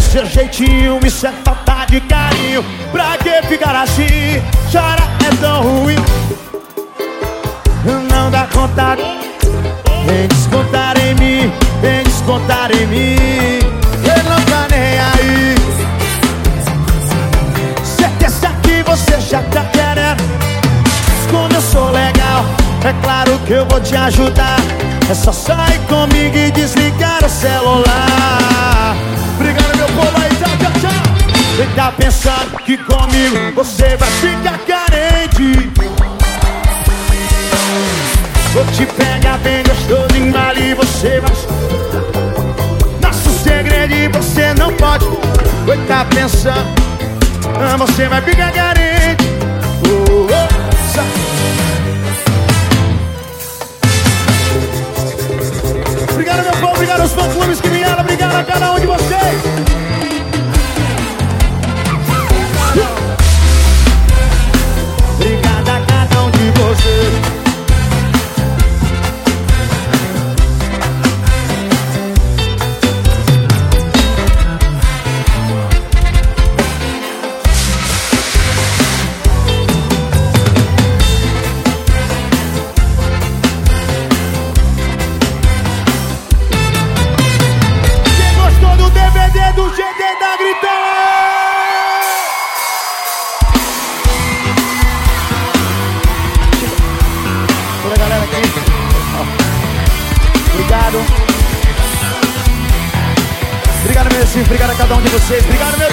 jeitinho, isso é falta de carinho. Pra que ficar assim? Chora é tão ruim. Não dá conta. Vem descontar em mim Vem descontar em mim. Ele não tá nem aí. Certeza que você já tá querendo. Como eu sou legal É claro que eu vou te ajudar. É só sair comigo e desligar o celular tá pensando que comigo você vai ficar carente. Vou te pegar bem gostoso, embalar você vai Nosso segredo e você não pode. Vai tá pensando ah, Você vai ficar carente. Oh, oh, Obrigado meu povo, obrigado aos fã-clubes que vieram Obrigado a cada um Obrigado, a cada um de vocês. Obrigado, meu.